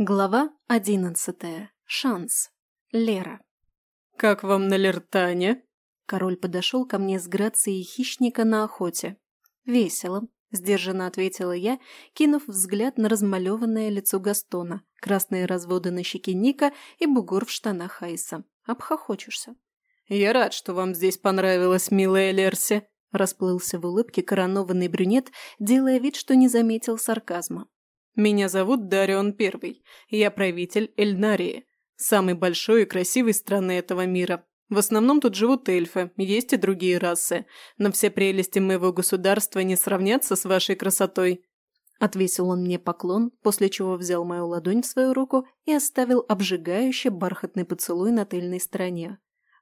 Глава одиннадцатая. Шанс. Лера. «Как вам на Лертане?» Король подошел ко мне с грацией хищника на охоте. «Весело», — сдержанно ответила я, кинув взгляд на размалеванное лицо Гастона, красные разводы на щеке Ника и бугор в штанах Айса. «Обхохочешься». «Я рад, что вам здесь понравилось, милая Лерси», — расплылся в улыбке коронованный брюнет, делая вид, что не заметил сарказма. Меня зовут Дарион Первый. Я правитель Эльнарии, самой большой и красивой страны этого мира. В основном тут живут эльфы, есть и другие расы, но все прелести моего государства не сравнятся с вашей красотой». Отвесил он мне поклон, после чего взял мою ладонь в свою руку и оставил обжигающий бархатный поцелуй на тыльной стороне.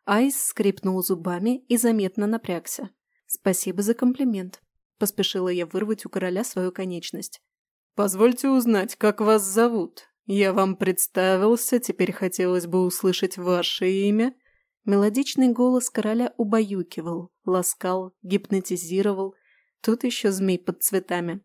Айс скрипнул зубами и заметно напрягся. «Спасибо за комплимент», – поспешила я вырвать у короля свою конечность. «Позвольте узнать, как вас зовут. Я вам представился, теперь хотелось бы услышать ваше имя». Мелодичный голос короля убаюкивал, ласкал, гипнотизировал. Тут еще змей под цветами.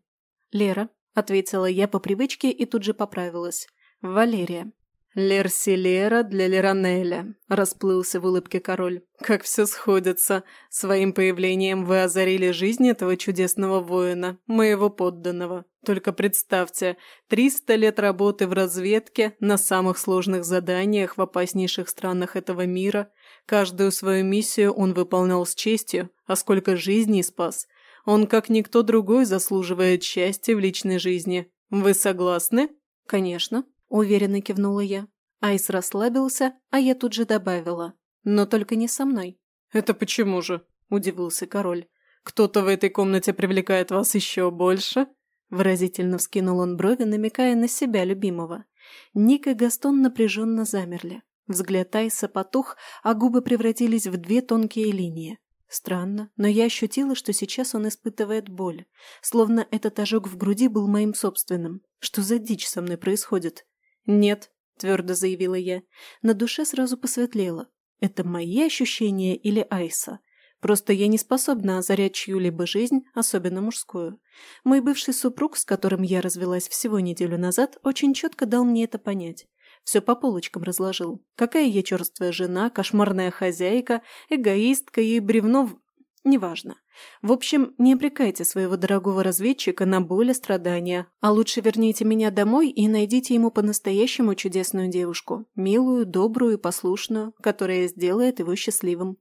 «Лера», — ответила я по привычке и тут же поправилась. «Валерия». «Лерсилера для Леронеля», – расплылся в улыбке король. «Как все сходится. Своим появлением вы озарили жизнь этого чудесного воина, моего подданного. Только представьте, 300 лет работы в разведке, на самых сложных заданиях в опаснейших странах этого мира. Каждую свою миссию он выполнял с честью, а сколько жизней спас. Он, как никто другой, заслуживает счастья в личной жизни. Вы согласны?» «Конечно», Уверенно кивнула я. Айс расслабился, а я тут же добавила. Но только не со мной. «Это почему же?» – удивился король. «Кто-то в этой комнате привлекает вас еще больше?» Выразительно вскинул он брови, намекая на себя любимого. Ник и Гастон напряженно замерли. Взгляд Айса потух, а губы превратились в две тонкие линии. Странно, но я ощутила, что сейчас он испытывает боль. Словно этот ожог в груди был моим собственным. Что за дичь со мной происходит? «Нет», – твердо заявила я. На душе сразу посветлело. Это мои ощущения или Айса? Просто я не способна озарять чью-либо жизнь, особенно мужскую. Мой бывший супруг, с которым я развелась всего неделю назад, очень четко дал мне это понять. Все по полочкам разложил. Какая я черствая жена, кошмарная хозяйка, эгоистка и бревно в... Неважно. В общем, не обрекайте своего дорогого разведчика на боль и страдания, а лучше верните меня домой и найдите ему по-настоящему чудесную девушку, милую, добрую и послушную, которая сделает его счастливым.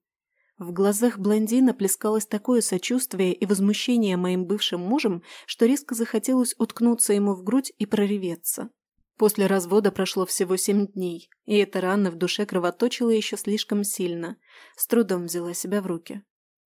В глазах блондина плескалось такое сочувствие и возмущение моим бывшим мужем, что резко захотелось уткнуться ему в грудь и прореветься. После развода прошло всего семь дней, и эта рана в душе кровоточила еще слишком сильно. С трудом взяла себя в руки.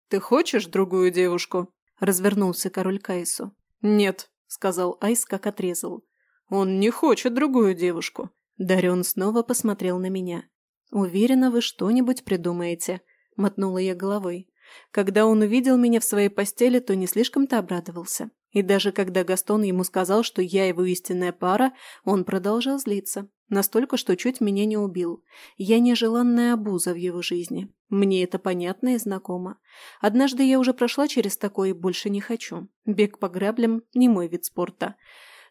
«Ты хочешь другую девушку?» – развернулся король Кайсу. «Нет», – сказал Айс, как отрезал. «Он не хочет другую девушку». Дарион снова посмотрел на меня. «Уверена, вы что-нибудь придумаете», – мотнула я головой. Когда он увидел меня в своей постели, то не слишком-то обрадовался. И даже когда Гастон ему сказал, что я его истинная пара, он продолжал злиться. Настолько, что чуть меня не убил. Я нежеланная обуза в его жизни. Мне это понятно и знакомо. Однажды я уже прошла через такое и больше не хочу. Бег по граблям – не мой вид спорта.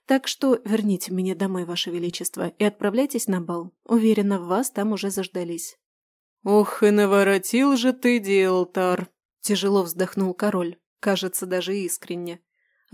Так что верните меня домой, Ваше Величество, и отправляйтесь на бал. Уверена, в вас там уже заждались». «Ох, и наворотил же ты, Диэлтар!» – тяжело вздохнул король, кажется, даже искренне.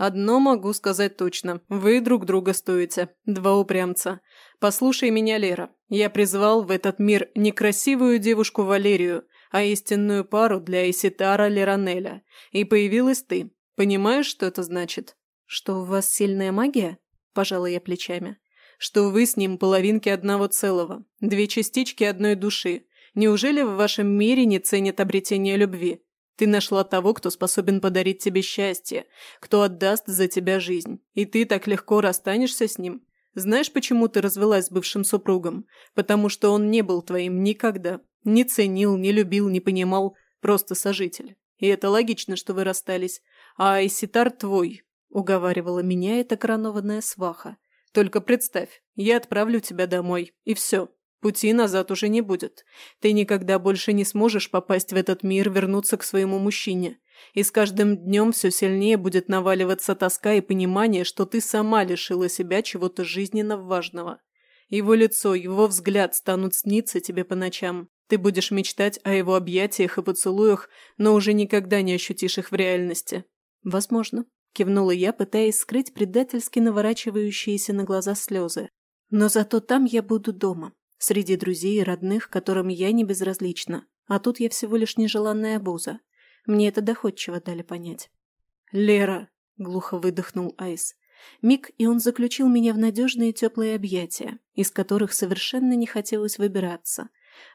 Одно могу сказать точно. Вы друг друга стоите. Два упрямца. Послушай меня, Лера. Я призвал в этот мир не красивую девушку Валерию, а истинную пару для Иситара Леронеля. И появилась ты. Понимаешь, что это значит? Что у вас сильная магия? Пожала я плечами. Что вы с ним половинки одного целого. Две частички одной души. Неужели в вашем мире не ценят обретение любви? Ты нашла того, кто способен подарить тебе счастье, кто отдаст за тебя жизнь, и ты так легко расстанешься с ним. Знаешь, почему ты развелась с бывшим супругом? Потому что он не был твоим никогда. Не ценил, не любил, не понимал, просто сожитель. И это логично, что вы расстались. А Айситар твой, уговаривала меня эта коронованная сваха. Только представь, я отправлю тебя домой, и все. Пути назад уже не будет. Ты никогда больше не сможешь попасть в этот мир, вернуться к своему мужчине. И с каждым днем все сильнее будет наваливаться тоска и понимание, что ты сама лишила себя чего-то жизненно важного. Его лицо, его взгляд станут сниться тебе по ночам. Ты будешь мечтать о его объятиях и поцелуях, но уже никогда не ощутишь их в реальности. Возможно, кивнула я, пытаясь скрыть предательски наворачивающиеся на глаза слезы. Но зато там я буду дома, среди друзей и родных, которым я не безразлична. А тут я всего лишь нежеланная обуза. Мне это доходчиво дали понять. «Лера!» — глухо выдохнул Айс. Миг, и он заключил меня в надежные теплые объятия, из которых совершенно не хотелось выбираться.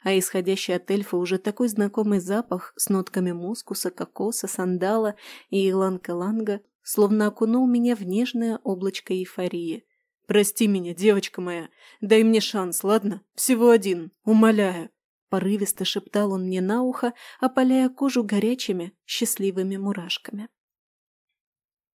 А исходящий от эльфа уже такой знакомый запах с нотками мускуса, кокоса, сандала и иланга-ланга словно окунул меня в нежное облачко эйфории. «Прости меня, девочка моя. Дай мне шанс, ладно? Всего один. Умоляю». Порывисто шептал он мне на ухо, опаляя кожу горячими, счастливыми мурашками.